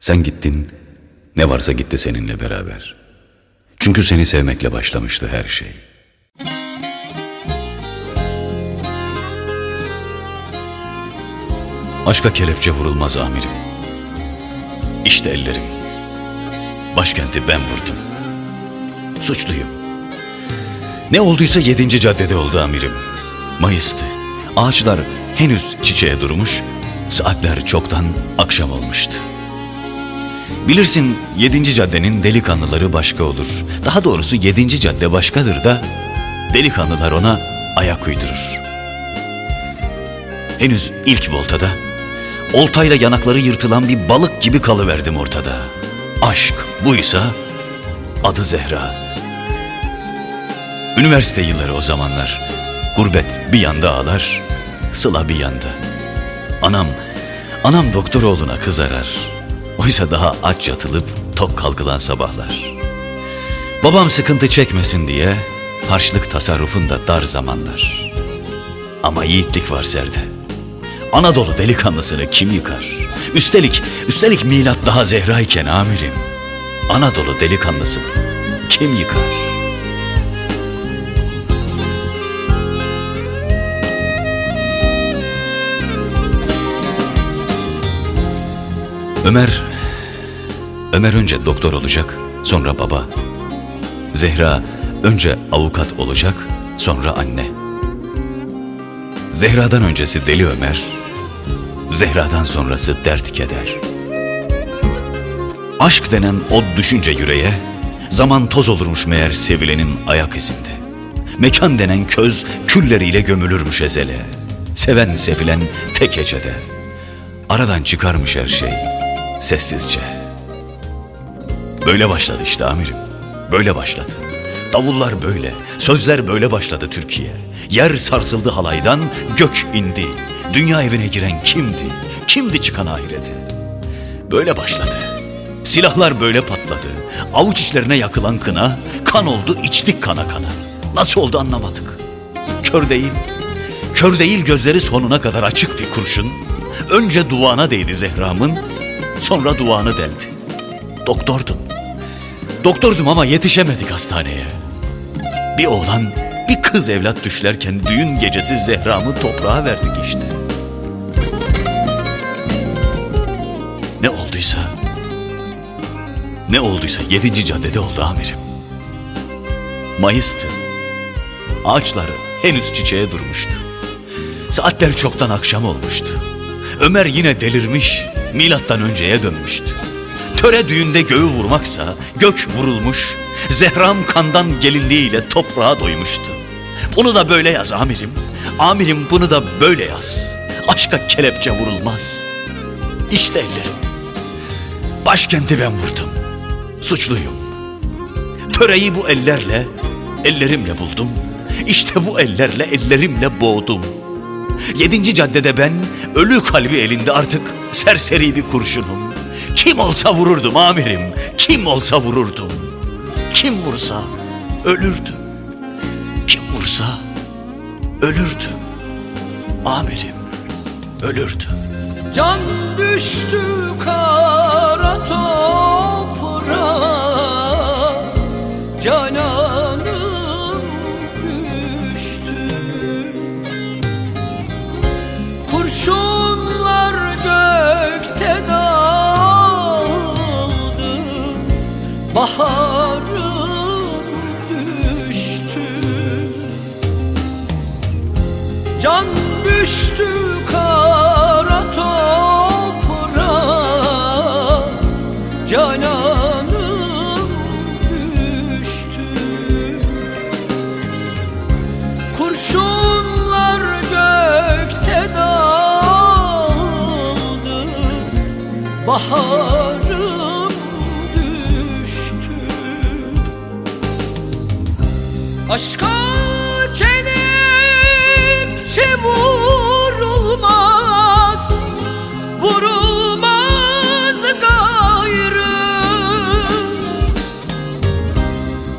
Sen gittin, ne varsa gitti seninle beraber. Çünkü seni sevmekle başlamıştı her şey. Aşka kelepçe vurulmaz amirim. İşte ellerim. Başkenti ben vurdum. Suçluyum. Ne olduysa yedinci caddede oldu amirim. Mayıs'tı. Ağaçlar henüz çiçeğe durmuş, saatler çoktan akşam olmuştu. Bilirsin yedinci caddenin delikanlıları başka olur. Daha doğrusu yedinci cadde başkadır da delikanlılar ona ayak uydurur. Henüz ilk voltada oltayla yanakları yırtılan bir balık gibi kalıverdim ortada. Aşk buysa adı Zehra. Üniversite yılları o zamanlar. Gurbet bir yanda ağlar, sıla bir yanda. Anam, anam doktor oğluna kız arar. Oysa daha aç yatılıp tok kalkılan sabahlar. Babam sıkıntı çekmesin diye harçlık tasarrufunda dar zamanlar. Ama yiğitlik var Zerde. Anadolu delikanlısını kim yıkar? Üstelik, üstelik milat daha Zehra iken amirim. Anadolu delikanlısını kim yıkar? Ömer, Ömer önce doktor olacak, sonra baba. Zehra önce avukat olacak, sonra anne. Zehra'dan öncesi deli Ömer, Zehra'dan sonrası dert keder. Aşk denen o düşünce yüreğe, zaman toz olurmuş meğer sevilenin ayak izinde. Mekan denen köz külleriyle gömülürmüş ezele. Seven sevilen tek hecede. Aradan çıkarmış her şey sessizce. Böyle başladı işte amirim. Böyle başladı. Davullar böyle, sözler böyle başladı Türkiye. Yer sarsıldı halaydan, gök indi. Dünya evine giren kimdi? Kimdi çıkan ahirete? Böyle başladı. Silahlar böyle patladı. Avuç içlerine yakılan kına, kan oldu içtik kana kana. Nasıl oldu anlamadık. Kör değil, kör değil gözleri sonuna kadar açık bir kurşun. Önce duvağına değdi Zehra'mın, sonra duvağını deldi. Doktordum. Doktordum ama yetişemedik hastaneye. Bir oğlan, bir kız evlat düşlerken düğün gecesi Zehra'mı toprağa verdik işte. Ne olduysa, ne olduysa yedinci caddede oldu amirim. Mayıs'tı. Ağaçlar henüz çiçeğe durmuştu. Saatler çoktan akşam olmuştu. Ömer yine delirmiş, milattan önceye dönmüştü. Töre düğünde göğü vurmaksa gök vurulmuş, Zehram kandan gelinliğiyle toprağa doymuştu. Bunu da böyle yaz amirim. Amirim bunu da böyle yaz. Aşka kelepçe vurulmaz. İşte ellerim. Başkenti ben vurdum. Suçluyum. Töreyi bu ellerle, ellerimle buldum. İşte bu ellerle ellerimle boğdum. Yedinci caddede ben ölü kalbi elinde artık serseri bir kurşunum. Kim olsa vururdum amirim, kim olsa vururdum. Kim vursa ölürdüm. Kim vursa ölürdüm. Amirim ölürdüm. Can düştü kara toprağa Can düştü kara toprağa Cananım düştü. Kurşunlar gökte dağıldı Baharım düştü. Aşka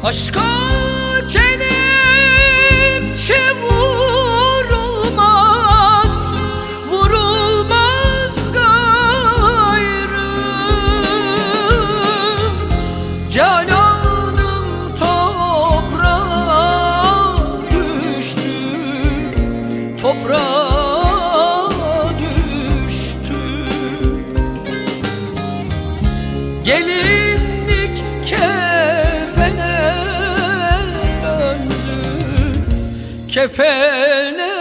Aşka kelepçe kefene